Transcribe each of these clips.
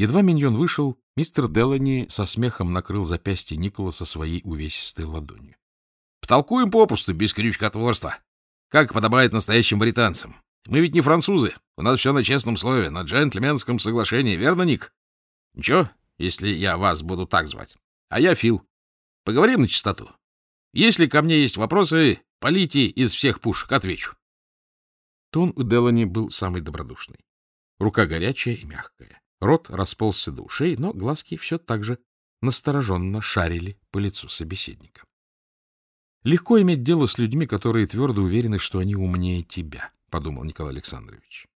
Едва миньон вышел, мистер Делани со смехом накрыл запястье Николаса своей увесистой ладонью. — Потолкуем попусту, без крючкотворства. Как подобает настоящим британцам. Мы ведь не французы. У нас все на честном слове, на джентльменском соглашении, верно, Ник? Ничего, если я вас буду так звать. А я Фил. Поговорим на чистоту. Если ко мне есть вопросы, полите из всех пушек, отвечу. Тон у Делани был самый добродушный. Рука горячая и мягкая. Рот расползся до ушей, но глазки все так же настороженно шарили по лицу собеседника. Легко иметь дело с людьми, которые твердо уверены, что они умнее тебя, — подумал Николай Александрович.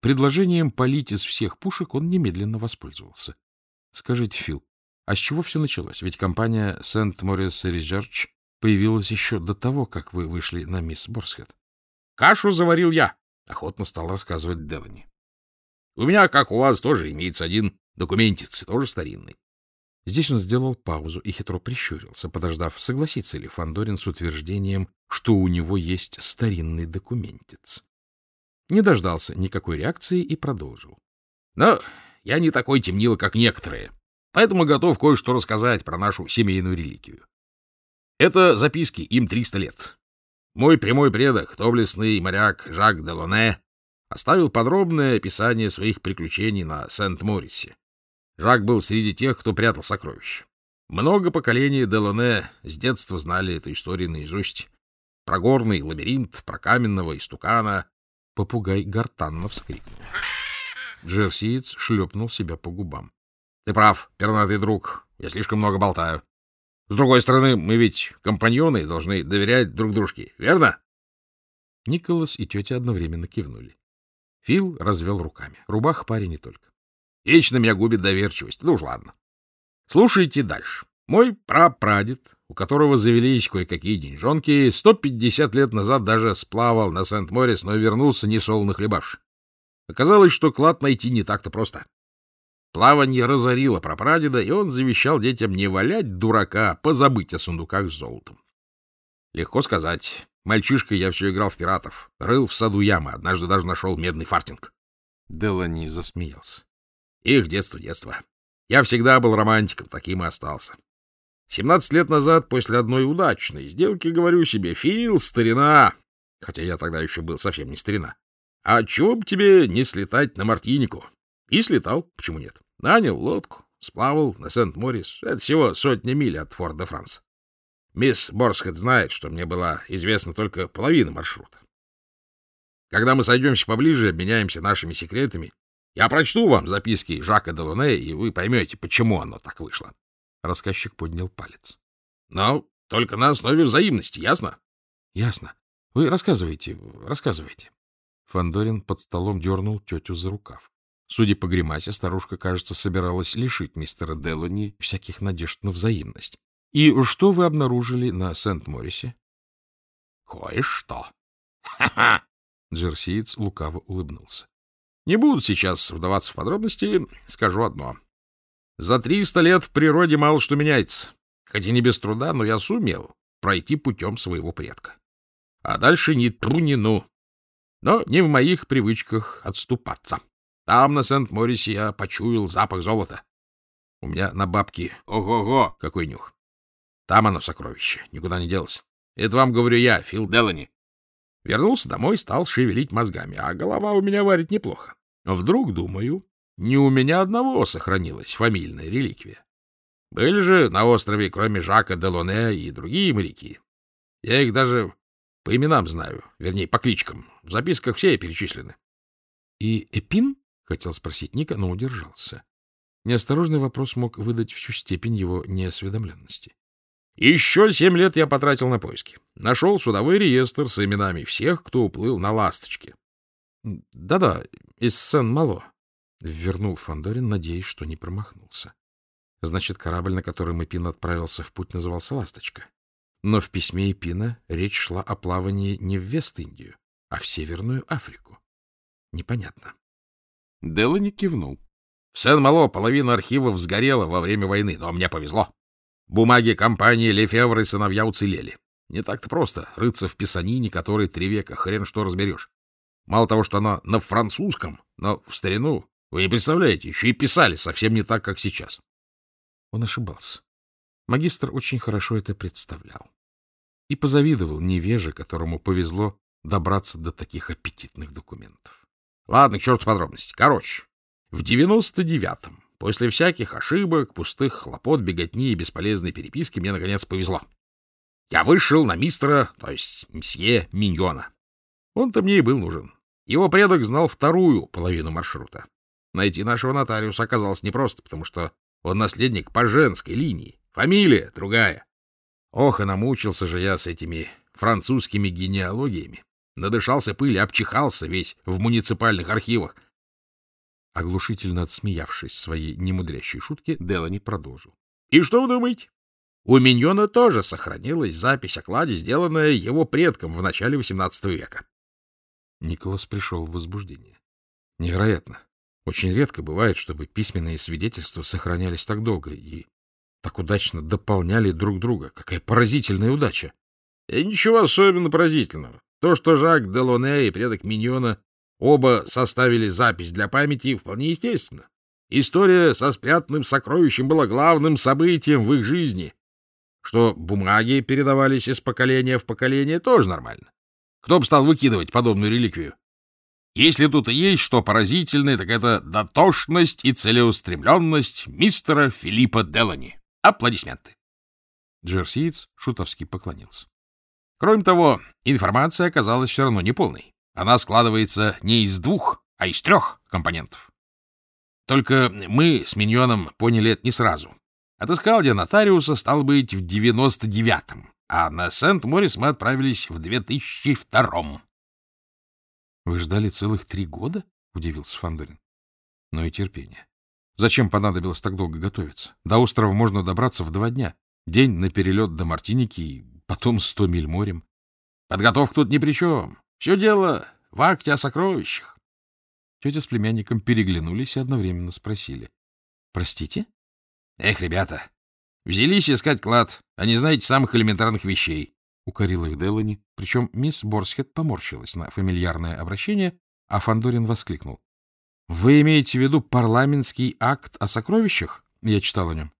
Предложением полить из всех пушек он немедленно воспользовался. — Скажите, Фил, а с чего все началось? Ведь компания Сент-Морис Research появилась еще до того, как вы вышли на мисс Борсхед. — Кашу заварил я, — охотно стал рассказывать Девани. — У меня, как у вас, тоже имеется один документец, тоже старинный. Здесь он сделал паузу и хитро прищурился, подождав, согласится ли Фандорин с утверждением, что у него есть старинный документец. Не дождался никакой реакции и продолжил. — Но я не такой темнило, как некоторые, поэтому готов кое-что рассказать про нашу семейную реликвию. Это записки, им 300 лет. Мой прямой предок, доблестный моряк Жак де Лоне, оставил подробное описание своих приключений на Сент-Морисе. Жак был среди тех, кто прятал сокровища. Много поколений Делоне с детства знали эту историю наизусть. Про горный лабиринт, про каменного истукана. Попугай гортанно вскрикнул. Джерсиец шлепнул себя по губам. — Ты прав, пернатый друг, я слишком много болтаю. С другой стороны, мы ведь компаньоны должны доверять друг дружке, верно? Николас и тетя одновременно кивнули. Фил развел руками. Рубах парень не только. Вечно меня губит доверчивость. Ну уж ладно. Слушайте дальше. Мой прапрадед, у которого завелись кое-какие деньжонки, 150 лет назад даже сплавал на Сент-Морис, но вернулся не солоно хлебавши. Оказалось, что клад найти не так-то просто. Плавание разорило прапрадеда, и он завещал детям не валять дурака, а позабыть о сундуках с золотом. Легко сказать. Мальчишка я все играл в пиратов, рыл в саду ямы, однажды даже нашел медный фартинг. Делани засмеялся. Их детство, детство. Я всегда был романтиком, таким и остался. Семнадцать лет назад, после одной удачной сделки, говорю себе, Фил, старина, хотя я тогда еще был совсем не старина, а чего бы тебе не слетать на Мартинику? И слетал, почему нет? Нанял лодку, сплавал на Сент-Морис. Это всего сотни миль от Форт-де-Франс. Мисс Борсхед знает, что мне была известна только половина маршрута. Когда мы сойдемся поближе, обменяемся нашими секретами, я прочту вам записки Жака Делоне, и вы поймете, почему оно так вышло. Рассказчик поднял палец. Но только на основе взаимности, ясно? Ясно. Вы рассказывайте, рассказывайте. Фандорин под столом дернул тетю за рукав. Судя по гримасе, старушка, кажется, собиралась лишить мистера Делони всяких надежд на взаимность. И что вы обнаружили на Сент-Морисе? — Кое-что. Ха-ха! Джерсиец лукаво улыбнулся. Не буду сейчас вдаваться в подробности, скажу одно. За триста лет в природе мало что меняется. Хотя не без труда, но я сумел пройти путем своего предка. А дальше ни тру, ни ну. Но не в моих привычках отступаться. Там, на Сент-Морисе, я почуял запах золота. У меня на бабке ого-го какой нюх. Там оно сокровище, никуда не делось. Это вам говорю я, Фил Делани. Вернулся домой, стал шевелить мозгами, а голова у меня варит неплохо. Вдруг, думаю, не у меня одного сохранилась фамильная реликвия. Были же на острове, кроме Жака Делоне, и другие моряки. Я их даже по именам знаю, вернее, по кличкам. В записках все перечислены. — И Эпин? — хотел спросить Ника, но удержался. Неосторожный вопрос мог выдать всю степень его неосведомленности. Еще семь лет я потратил на поиски. Нашел судовой реестр с именами всех, кто уплыл на «Ласточке». Да-да, из Сен-Мало. Вернул Фандорин, надеясь, что не промахнулся. Значит, корабль, на который Эпин отправился в путь, назывался «Ласточка». Но в письме Эпина речь шла о плавании не в Вест-Индию, а в Северную Африку. Непонятно. Делани кивнул. В Сен-Мало половина архивов сгорела во время войны, но мне повезло. Бумаги компании Лефевр и сыновья уцелели. Не так-то просто рыться в писанине, которой три века, хрен что разберешь. Мало того, что она на французском, но в старину Вы не представляете, еще и писали совсем не так, как сейчас. Он ошибался. Магистр очень хорошо это представлял. И позавидовал невеже, которому повезло добраться до таких аппетитных документов. Ладно, к черту подробности. Короче, в девяносто девятом, после всяких ошибок, пустых хлопот, беготни и бесполезной переписки, мне, наконец, повезло. Я вышел на мистера, то есть мсье Миньона. Он-то мне и был нужен. Его предок знал вторую половину маршрута. Найти нашего нотариуса оказалось непросто, потому что он наследник по женской линии. Фамилия другая. Ох, и намучился же я с этими французскими генеалогиями. Надышался пыли, обчихался весь в муниципальных архивах. Оглушительно отсмеявшись своей немудрящей шутки, Делани продолжил. — И что вы думаете? У Миньона тоже сохранилась запись о кладе, сделанная его предком в начале XVIII века. Николас пришел в возбуждение. Невероятно. Очень редко бывает, чтобы письменные свидетельства сохранялись так долго и так удачно дополняли друг друга. Какая поразительная удача! И ничего особенно поразительного. То, что Жак Делоне и предок Миньона оба составили запись для памяти, вполне естественно. История со спрятанным сокровищем была главным событием в их жизни. Что бумаги передавались из поколения в поколение, тоже нормально. Кто бы стал выкидывать подобную реликвию? Если тут и есть что поразительное, так это дотошность и целеустремленность мистера Филиппа Делани. Аплодисменты. Джерсиец шутовски поклонился. Кроме того, информация оказалась все равно неполной. Она складывается не из двух, а из трех компонентов. Только мы с Миньоном поняли это не сразу. Отыскал я нотариуса, стал быть, в 99-м, а на Сент-Морис мы отправились в 2002-м. — Вы ждали целых три года? — удивился Фандорин. — Но и терпение. Зачем понадобилось так долго готовиться? До острова можно добраться в два дня. День на перелет до Мартиники и потом сто миль морем. Подготовка тут ни при чем. Все дело в акте о сокровищах. Тетя с племянником переглянулись и одновременно спросили. — Простите? — Эх, ребята, взялись искать клад, а не знаете самых элементарных вещей. — укорил их Делани, причем мисс Борсхед поморщилась на фамильярное обращение, а Фандорин воскликнул. — Вы имеете в виду парламентский акт о сокровищах? Я читал о нем.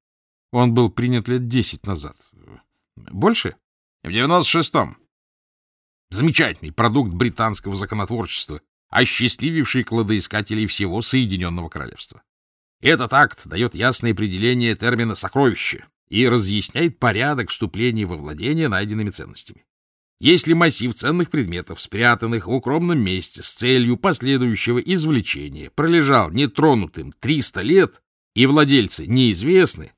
Он был принят лет десять назад. Больше? В 96-м. Замечательный продукт британского законотворчества, осчастлививший кладоискателей всего Соединенного Королевства. Этот акт дает ясное определение термина «сокровище» и разъясняет порядок вступления во владение найденными ценностями. Если массив ценных предметов, спрятанных в укромном месте с целью последующего извлечения, пролежал нетронутым 300 лет, и владельцы неизвестны,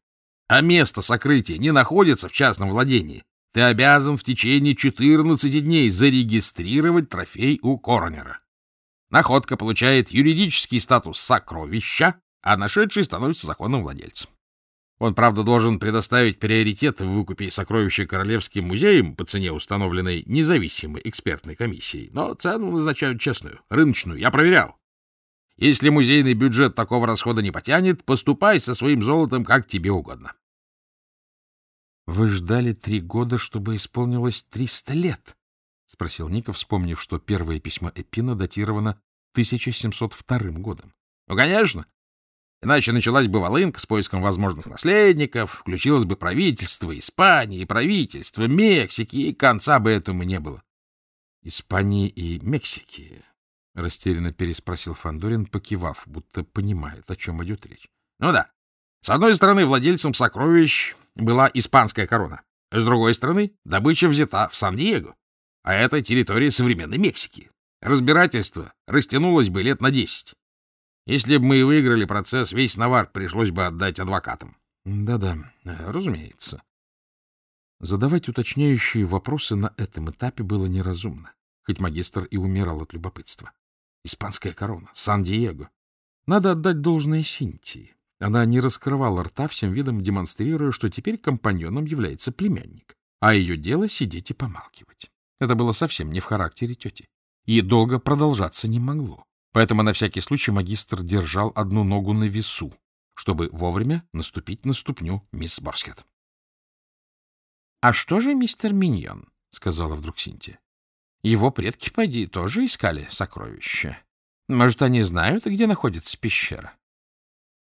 а место сокрытия не находится в частном владении, ты обязан в течение 14 дней зарегистрировать трофей у коронера. Находка получает юридический статус сокровища, а нашедший становится законным владельцем. Он, правда, должен предоставить приоритет в выкупе сокровища Королевским музеям по цене, установленной независимой экспертной комиссией, но цену назначают честную, рыночную, я проверял. Если музейный бюджет такого расхода не потянет, поступай со своим золотом как тебе угодно. — Вы ждали три года, чтобы исполнилось триста лет? — спросил Ников, вспомнив, что первое письмо Эпина датировано 1702 годом. — Ну, конечно. Иначе началась бы волынка с поиском возможных наследников, включилось бы правительство Испании, правительство Мексики, и конца бы этому не было. — Испании и Мексики? — растерянно переспросил Фандорин, покивав, будто понимает, о чем идет речь. — Ну да. С одной стороны, владельцем сокровищ была испанская корона. С другой стороны, добыча взята в Сан-Диего, а это территория современной Мексики. Разбирательство растянулось бы лет на десять. Если бы мы выиграли процесс, весь навар пришлось бы отдать адвокатам. Да-да, разумеется. Задавать уточняющие вопросы на этом этапе было неразумно, хоть магистр и умирал от любопытства. Испанская корона, Сан-Диего. Надо отдать должное Синтии. Она не раскрывала рта, всем видом демонстрируя, что теперь компаньоном является племянник, а ее дело сидеть и помалкивать. Это было совсем не в характере тети. И долго продолжаться не могло. Поэтому на всякий случай магистр держал одну ногу на весу, чтобы вовремя наступить на ступню мисс Борскет. — А что же мистер Миньон? — сказала вдруг Синтия. — Его предки, поди, тоже искали сокровища. Может, они знают, где находится пещера?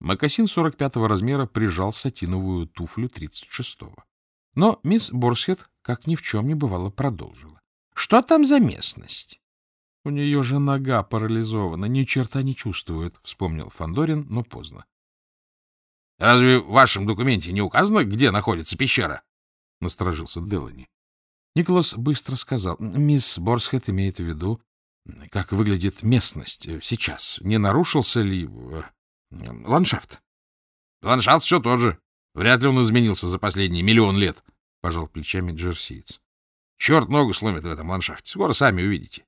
Макасин 45-го размера прижал сатиновую туфлю 36-го. Но мисс Борсхед, как ни в чем не бывало, продолжила. — Что там за местность? — У нее же нога парализована, ни черта не чувствует, — вспомнил Фандорин, но поздно. — Разве в вашем документе не указано, где находится пещера? — насторожился Делани. Николас быстро сказал. — Мисс Борсхед имеет в виду, как выглядит местность сейчас. Не нарушился ли ландшафт? — Ландшафт все тот же. Вряд ли он изменился за последние миллион лет, — пожал плечами джерсиец. — Черт ногу сломит в этом ландшафте. Скоро сами увидите.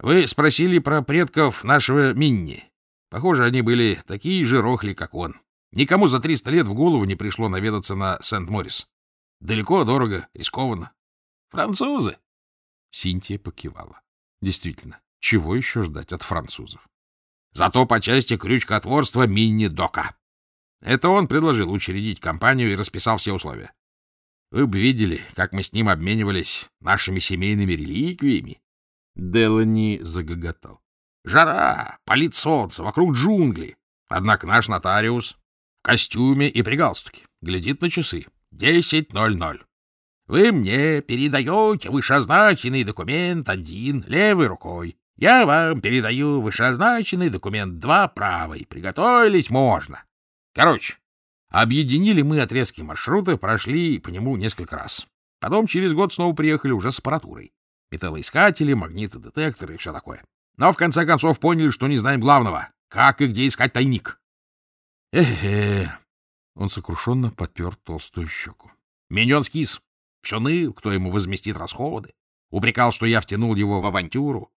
Вы спросили про предков нашего Минни. Похоже, они были такие же рохли, как он. Никому за триста лет в голову не пришло наведаться на Сент-Морис. Далеко, дорого, рискованно. Французы. Синтия покивала. Действительно, чего еще ждать от французов? Зато по части крючкотворства Минни-Дока. Это он предложил учредить компанию и расписал все условия. Вы бы видели, как мы с ним обменивались нашими семейными реликвиями. Делани загоготал. Жара, палит солнце, вокруг джунгли. Однако наш нотариус в костюме и при галстуке глядит на часы. Десять ноль ноль. Вы мне передаете вышеозначенный документ один левой рукой. Я вам передаю вышеозначенный документ два правой. Приготовились можно. Короче, объединили мы отрезки маршрута, прошли по нему несколько раз. Потом через год снова приехали уже с аппаратурой металлоискатели, магнитодетекторы и все такое. Но в конце концов поняли, что не знаем главного — как и где искать тайник. Эхе, он сокрушенно подпер толстую щеку. Миньон скис. Все ныл, кто ему возместит расходы. Упрекал, что я втянул его в авантюру.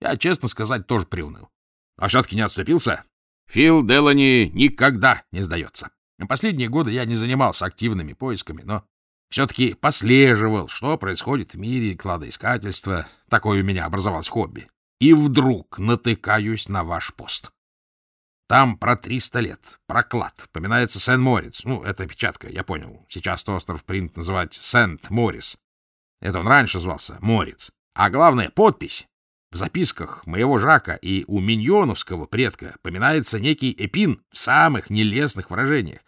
Я, честно сказать, тоже приуныл. А все-таки не отступился. Фил Делани никогда не сдается. Последние годы я не занимался активными поисками, но все-таки послеживал, что происходит в мире кладоискательства. Такое у меня образовалось хобби. И вдруг натыкаюсь на ваш пост. Там про триста лет, про клад. Поминается Сент-Морец. Ну, это печатка, я понял. Сейчас остров принято называть Сент-Морис. Это он раньше звался Морец. А главное, подпись. В записках моего Жака и у миньоновского предка поминается некий Эпин в самых нелестных выражениях.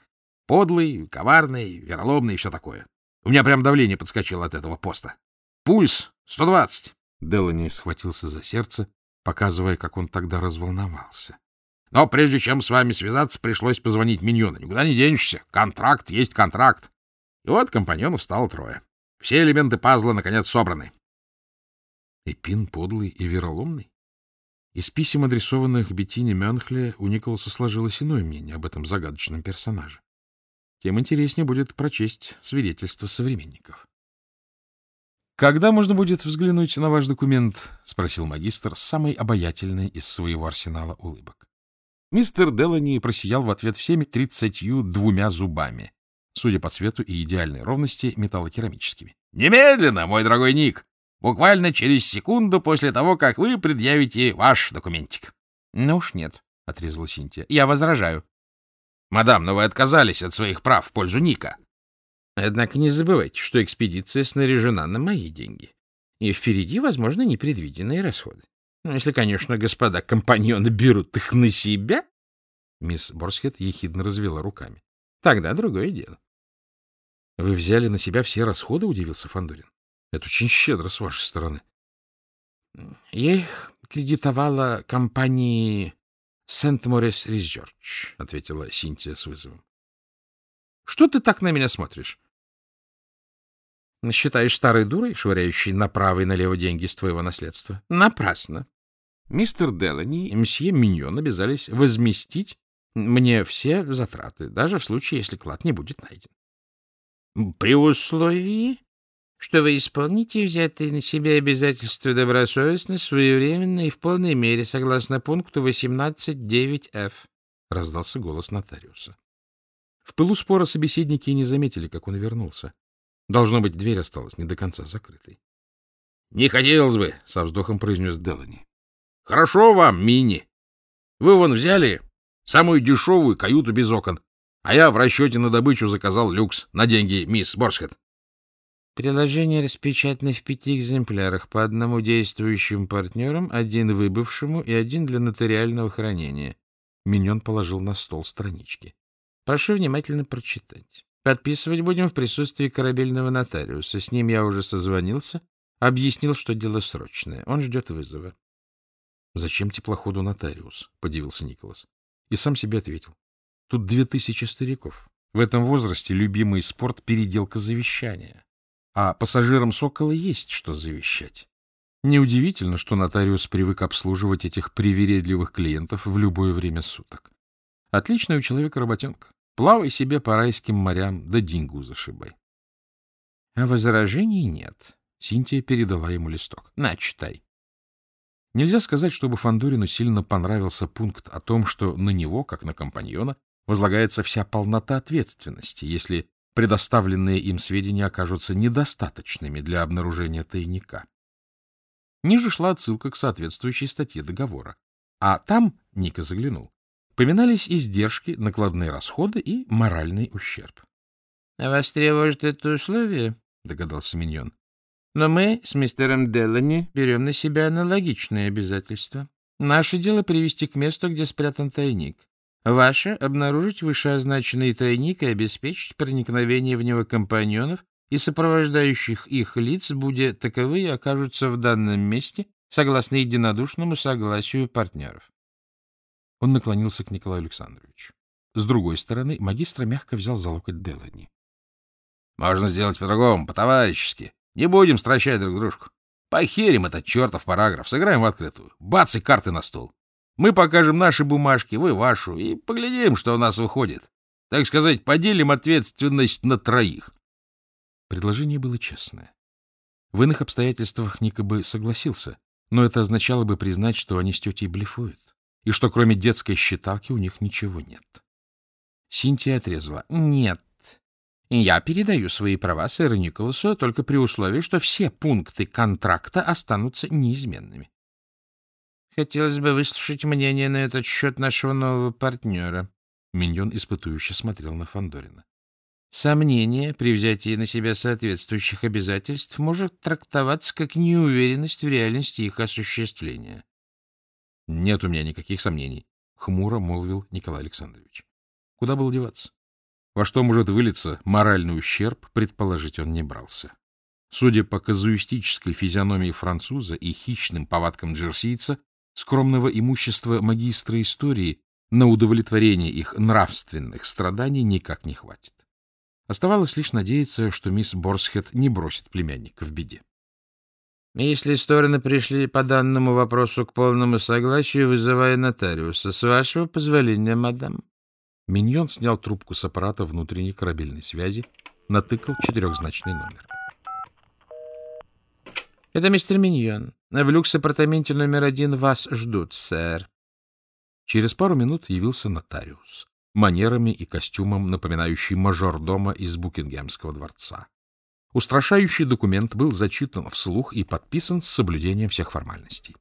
Подлый, коварный, вероломный и все такое. У меня прям давление подскочило от этого поста. Пульс 120. Делани схватился за сердце, показывая, как он тогда разволновался. Но прежде чем с вами связаться, пришлось позвонить миньону. Никуда не денешься. Контракт есть контракт. И вот компаньонов стало трое. Все элементы пазла, наконец, собраны. Эпин подлый и вероломный? Из писем, адресованных Беттине Мюнхле, у Николаса сложилось иное мнение об этом загадочном персонаже тем интереснее будет прочесть свидетельства современников. «Когда можно будет взглянуть на ваш документ?» — спросил магистр с самой обаятельной из своего арсенала улыбок. Мистер Делани просиял в ответ всеми тридцатью двумя зубами, судя по цвету и идеальной ровности, металлокерамическими. «Немедленно, мой дорогой Ник! Буквально через секунду после того, как вы предъявите ваш документик». «Ну уж нет», — отрезала Синтия. «Я возражаю. Мадам, но вы отказались от своих прав в пользу Ника. Однако не забывайте, что экспедиция снаряжена на мои деньги. И впереди, возможно, непредвиденные расходы. Ну, если, конечно, господа компаньоны берут их на себя. Мисс Борсхед ехидно развела руками. Тогда другое дело. — Вы взяли на себя все расходы? — удивился Фандорин. Это очень щедро с вашей стороны. — Я их кредитовала компании Сент-Морис Резерч, — ответила Синтия с вызовом. — Что ты так на меня смотришь? — Считаешь старой дурой, швыряющей направо и налево деньги с твоего наследства? — Напрасно. Мистер Делани и мсье Миньон обязались возместить мне все затраты, даже в случае, если клад не будет найден. — При условии, что вы исполните взятые на себя обязательства добросовестно, своевременно и в полной мере, согласно пункту 18.9f, — раздался голос нотариуса. В пылу спора собеседники и не заметили, как он вернулся. Должно быть, дверь осталась не до конца закрытой. — Не хотелось бы, — со вздохом произнес Делани. — Хорошо вам, Мини. Вы вон взяли самую дешевую каюту без окон, а я в расчете на добычу заказал люкс на деньги мисс Борсхед. Приложение распечатано в пяти экземплярах, по одному действующим партнерам, один выбывшему и один для нотариального хранения. Миньон положил на стол странички. Прошу внимательно прочитать. Подписывать будем в присутствии корабельного нотариуса. С ним я уже созвонился, объяснил, что дело срочное. Он ждет вызова. — Зачем теплоходу нотариус? — подивился Николас. И сам себе ответил. Тут две тысячи стариков. В этом возрасте любимый спорт — переделка завещания а пассажирам «Сокола» есть что завещать. Неудивительно, что нотариус привык обслуживать этих привередливых клиентов в любое время суток. Отличная у человека работенка. Плавай себе по райским морям, да деньгу зашибай. А возражений нет. Синтия передала ему листок. На, читай. Нельзя сказать, чтобы Фандорину сильно понравился пункт о том, что на него, как на компаньона, возлагается вся полнота ответственности, если предоставленные им сведения окажутся недостаточными для обнаружения тайника. Ниже шла отсылка к соответствующей статье договора. А там, Ника заглянул, поминались издержки, накладные расходы и моральный ущерб. — вас тревожит это условие? — догадался Миньон. — Но мы с мистером Делани берем на себя аналогичные обязательства. Наше дело привести к месту, где спрятан тайник. Ваше — обнаружить вышеозначенный тайник и обеспечить проникновение в него компаньонов и сопровождающих их лиц, будь таковые окажутся в данном месте, согласно единодушному согласию партнеров. Он наклонился к Николаю Александровичу. С другой стороны, магистра мягко взял за локоть Делани. — Можно сделать по-другому, по-товарищески. Не будем стращать друг дружку. Похерим этот чертов параграф, сыграем в открытую. Бац и карты на стол. Мы покажем наши бумажки, вы вашу, и поглядим, что у нас выходит. Так сказать, поделим ответственность на троих. Предложение было честное. В иных обстоятельствах Ника бы согласился, но это означало бы признать, что они с тетей блефуют, и что кроме детской считалки у них ничего нет. Синтия отрезала. — Нет. Я передаю свои права сэру Николасу только при условии, что все пункты контракта останутся неизменными. Хотелось бы выслушать мнение на этот счет нашего нового партнера. Миньон испытующе смотрел на Фандорина. Сомнение при взятии на себя соответствующих обязательств может трактоваться как неуверенность в реальности их осуществления. — Нет у меня никаких сомнений, — хмуро молвил Николай Александрович. Куда было деваться? Во что может вылиться моральный ущерб, предположить он не брался. Судя по казуистической физиономии француза и хищным повадкам джерсийца, скромного имущества магистра истории на удовлетворение их нравственных страданий никак не хватит. Оставалось лишь надеяться, что мисс Борсхед не бросит племянника в беде. Если стороны пришли по данному вопросу к полному согласию, вызывая нотариуса, с вашего позволения, мадам. Миньон снял трубку с аппарата внутренней корабельной связи, натыкал четырехзначный номер. — Это мистер Миньон. В люкс-апартаменте номер один вас ждут, сэр. Через пару минут явился нотариус, манерами и костюмом напоминающий мажордома из Букингемского дворца. Устрашающий документ был зачитан вслух и подписан с соблюдением всех формальностей.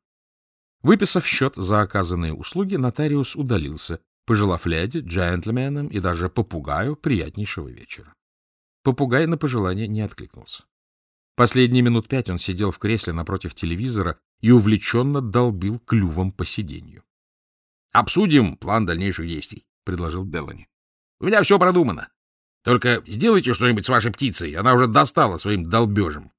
Выписав счет за оказанные услуги, нотариус удалился, пожелав леди, джентльменам и даже попугаю приятнейшего вечера. Попугай на пожелание не откликнулся. Последние минут пять он сидел в кресле напротив телевизора и увлеченно долбил клювом по сиденью. — Обсудим план дальнейших действий, — предложил Делани. — У меня все продумано. Только сделайте что-нибудь с вашей птицей, она уже достала своим долбежем.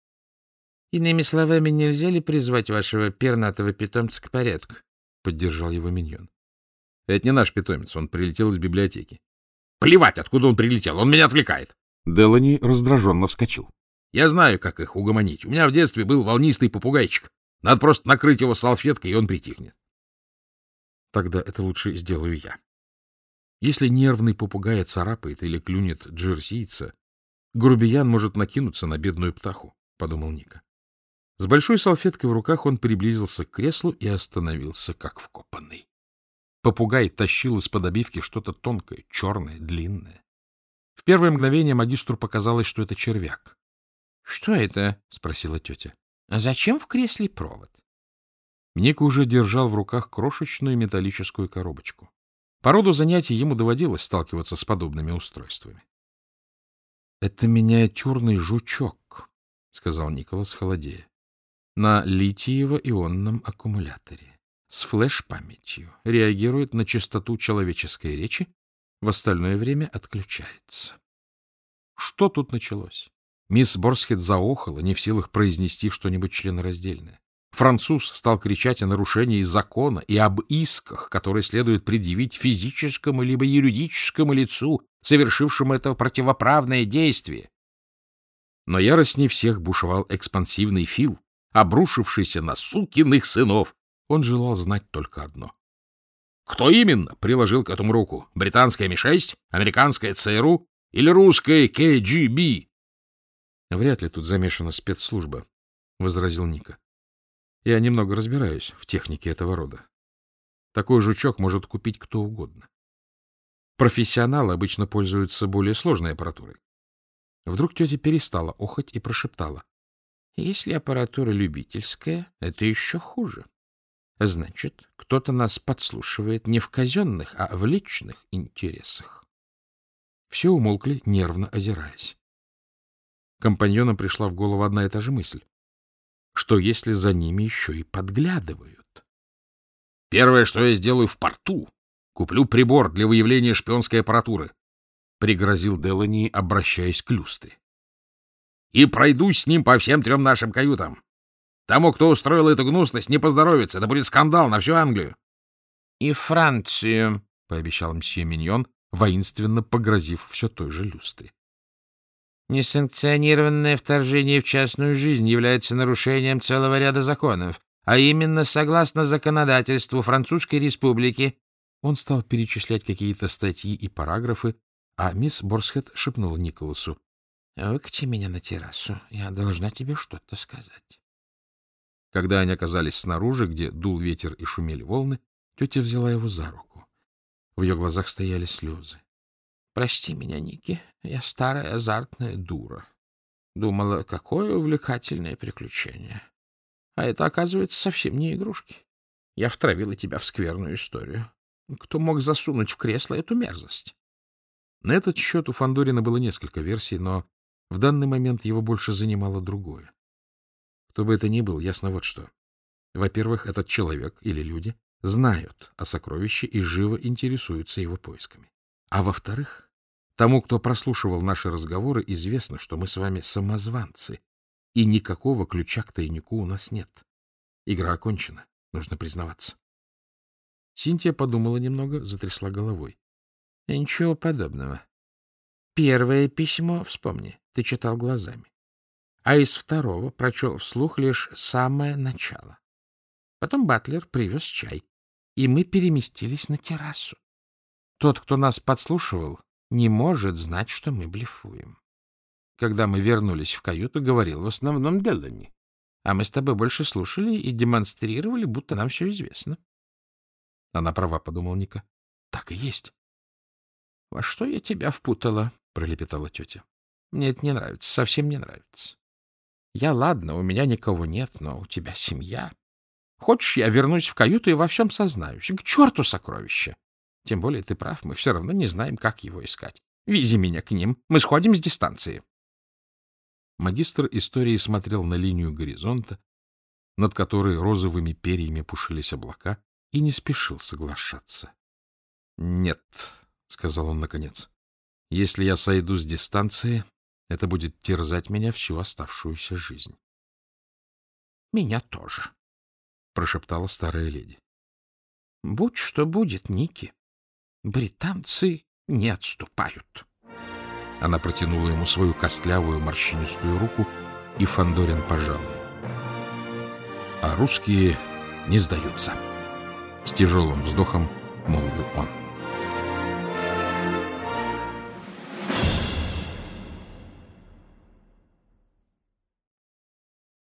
— Иными словами, нельзя ли призвать вашего пернатого питомца к порядку? — поддержал его миньон. — Это не наш питомец, он прилетел из библиотеки. — Плевать, откуда он прилетел, он меня отвлекает. Делани раздраженно вскочил. — Я знаю, как их угомонить. У меня в детстве был волнистый попугайчик. Надо просто накрыть его салфеткой, и он притихнет. — Тогда это лучше сделаю я. Если нервный попугай царапает или клюнет джерсийца, грубиян может накинуться на бедную птаху, — подумал Ника. С большой салфеткой в руках он приблизился к креслу и остановился, как вкопанный. Попугай тащил из-под обивки что-то тонкое, черное, длинное. В первое мгновение магистру показалось, что это червяк. — Что это? — спросила тетя. — А зачем в кресле провод? Ника уже держал в руках крошечную металлическую коробочку. По роду занятий ему доводилось сталкиваться с подобными устройствами. — Это миниатюрный жучок, — сказал Николас холодея, — на литиево-ионном аккумуляторе с флеш-памятью, реагирует на частоту человеческой речи, в остальное время отключается. Что тут началось? Мисс Борсхед заохала, не в силах произнести что-нибудь членораздельное. Француз стал кричать о нарушении закона и об исках, которые следует предъявить физическому либо юридическому лицу, совершившему это противоправное действие. Но яростней всех бушевал экспансивный Фил, обрушившийся на сукиных сынов. Он желал знать только одно. Кто именно приложил к этому руку? Британская Ми-6, американская ЦРУ или русская КГБ? — Вряд ли тут замешана спецслужба, — возразил Ника. — Я немного разбираюсь в технике этого рода. Такой жучок может купить кто угодно. Профессионалы обычно пользуются более сложной аппаратурой. Вдруг тетя перестала охоть и прошептала. — Если аппаратура любительская, это еще хуже. Значит, кто-то нас подслушивает не в казенных, а в личных интересах. Все умолкли, нервно озираясь. Компаньонам пришла в голову одна и та же мысль. Что, если за ними еще и подглядывают? — Первое, что я сделаю в порту, куплю прибор для выявления шпионской аппаратуры, — пригрозил Делани, обращаясь к люстре. — И пройдусь с ним по всем трем нашим каютам. Тому, кто устроил эту гнусность, не поздоровится. Это будет скандал на всю Англию. — И Францию, — пообещал мсье Миньон, воинственно погрозив все той же люстре. Несанкционированное вторжение в частную жизнь является нарушением целого ряда законов, а именно согласно законодательству Французской Республики. Он стал перечислять какие-то статьи и параграфы, а мисс Борсхед шепнула Николасу. — Выкати меня на террасу, я должна тебе что-то сказать. Когда они оказались снаружи, где дул ветер и шумели волны, тетя взяла его за руку. В ее глазах стояли слезы. Прости меня, Ники, я старая азартная дура. Думала, какое увлекательное приключение. А это, оказывается, совсем не игрушки. Я втравила тебя в скверную историю. Кто мог засунуть в кресло эту мерзость? На этот счет у Фандорина было несколько версий, но в данный момент его больше занимало другое. Кто бы это ни был, ясно вот что. Во-первых, этот человек или люди знают о сокровище и живо интересуются его поисками. А во-вторых, тому, кто прослушивал наши разговоры, известно, что мы с вами самозванцы, и никакого ключа к тайнику у нас нет. Игра окончена, нужно признаваться. Синтия подумала немного, затрясла головой. — Ничего подобного. Первое письмо, вспомни, ты читал глазами. А из второго прочел вслух лишь самое начало. Потом Батлер привез чай, и мы переместились на террасу. Тот, кто нас подслушивал, не может знать, что мы блефуем. Когда мы вернулись в каюту, говорил в основном Делани. А мы с тобой больше слушали и демонстрировали, будто нам все известно. Она права, — подумал Ника. Так и есть. — Во что я тебя впутала? — пролепетала тетя. — Мне это не нравится, совсем не нравится. Я, ладно, у меня никого нет, но у тебя семья. Хочешь, я вернусь в каюту и во всем сознаюсь? К черту сокровища! Тем более ты прав, мы все равно не знаем, как его искать. Вези меня к ним, мы сходим с дистанции. Магистр истории смотрел на линию горизонта, над которой розовыми перьями пушились облака, и не спешил соглашаться. — Нет, — сказал он наконец, — если я сойду с дистанции, это будет терзать меня всю оставшуюся жизнь. — Меня тоже, — прошептала старая леди. — Будь что будет, Ники. Британцы не отступают. Она протянула ему свою костлявую морщинистую руку, и Фандорин пожал ее. А русские не сдаются. С тяжелым вздохом молвил он.